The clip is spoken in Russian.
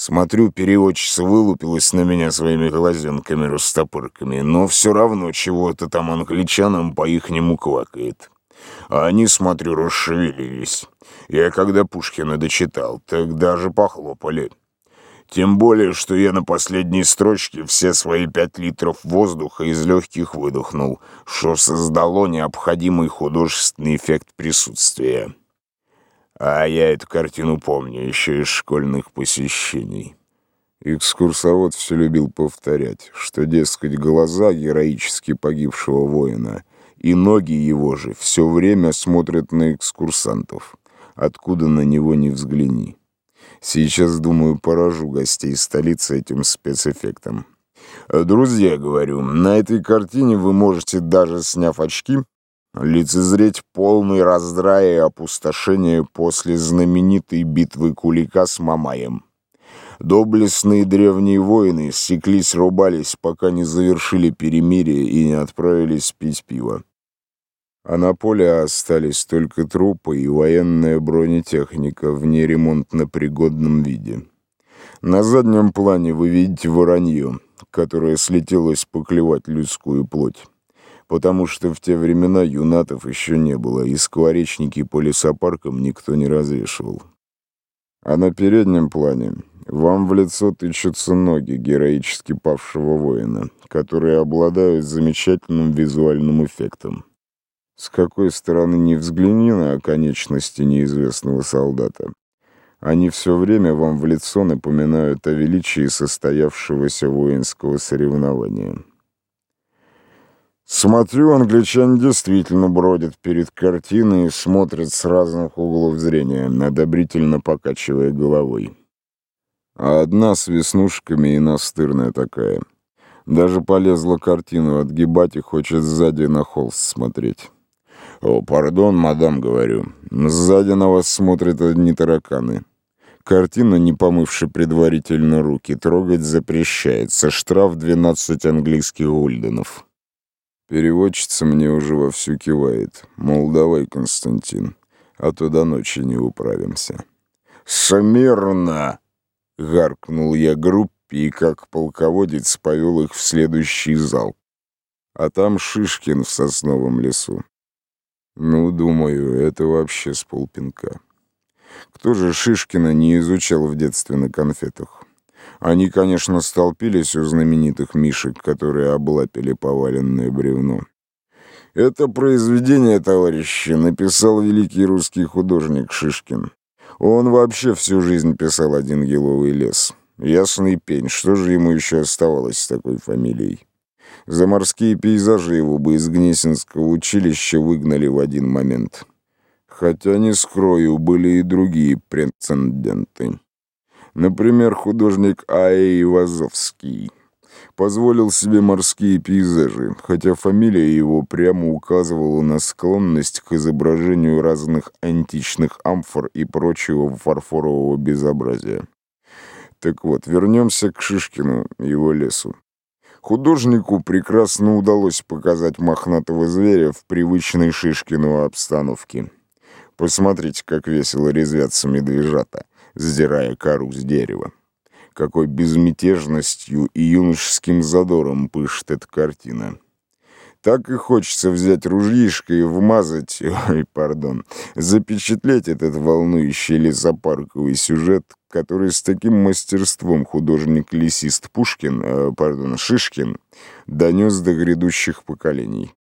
Смотрю, переводчица вылупилась на меня своими глазенками-растопырками, но все равно чего-то там англичанам по-ихнему квакает. А они, смотрю, расшевелились. Я когда Пушкина дочитал, так даже похлопали. Тем более, что я на последней строчке все свои пять литров воздуха из легких выдохнул, что создало необходимый художественный эффект присутствия. А я эту картину помню еще из школьных посещений. Экскурсовод все любил повторять, что, дескать, глаза героически погибшего воина и ноги его же все время смотрят на экскурсантов, откуда на него не взгляни. Сейчас, думаю, поражу гостей столицы этим спецэффектом. Друзья, говорю, на этой картине вы можете, даже сняв очки, лицезреть полный раздрай и опустошение после знаменитой битвы Кулика с Мамаем. Доблестные древние воины стеклись, рубались, пока не завершили перемирие и не отправились пить пиво а на поле остались только трупы и военная бронетехника в неремонтно-пригодном виде. На заднем плане вы видите воронье, которое слетелось поклевать людскую плоть, потому что в те времена юнатов еще не было, и скворечники по лесопаркам никто не развешивал. А на переднем плане вам в лицо тычутся ноги героически павшего воина, которые обладают замечательным визуальным эффектом. С какой стороны ни взгляни на конечности неизвестного солдата, они все время вам в лицо напоминают о величии состоявшегося воинского соревнования. Смотрю, англичане действительно бродят перед картиной и смотрят с разных углов зрения, одобрительно покачивая головой. А одна с веснушками и настырная такая. Даже полезла картину отгибать и хочет сзади на холст смотреть. «О, пардон, мадам, говорю. Сзади на вас смотрят одни тараканы. Картина, не помывши предварительно руки, трогать запрещается. Штраф 12 английских гульденов». Переводчица мне уже вовсю кивает. Мол, давай, Константин, а то до ночи не управимся. «Смирно!» — гаркнул я группе и, как полководец, повел их в следующий зал. А там Шишкин в сосновом лесу. Ну, думаю, это вообще с полпинка. Кто же Шишкина не изучал в детстве на конфетах? Они, конечно, столпились у знаменитых мишек, которые облапили поваленное бревно. Это произведение, товарищи, написал великий русский художник Шишкин. Он вообще всю жизнь писал один еловый лес. Ясный пень, что же ему еще оставалось с такой фамилией? За морские пейзажи его бы из Гнесинского училища выгнали в один момент. Хотя, не скрою, были и другие прецеденты. Например, художник А.Э. Ивазовский позволил себе морские пейзажи, хотя фамилия его прямо указывала на склонность к изображению разных античных амфор и прочего фарфорового безобразия. Так вот, вернемся к Шишкину, его лесу. Художнику прекрасно удалось показать мохнатого зверя в привычной Шишкину обстановке. Посмотрите, как весело резвятся медвежата, сдирая кору с дерева. Какой безмятежностью и юношеским задором пышет эта картина. Так и хочется взять ружьишко и вмазать, ой, пардон, запечатлеть этот волнующий лесопарковый сюжет, который с таким мастерством художник-лесист Пушкин, э, пардон, Шишкин, донес до грядущих поколений.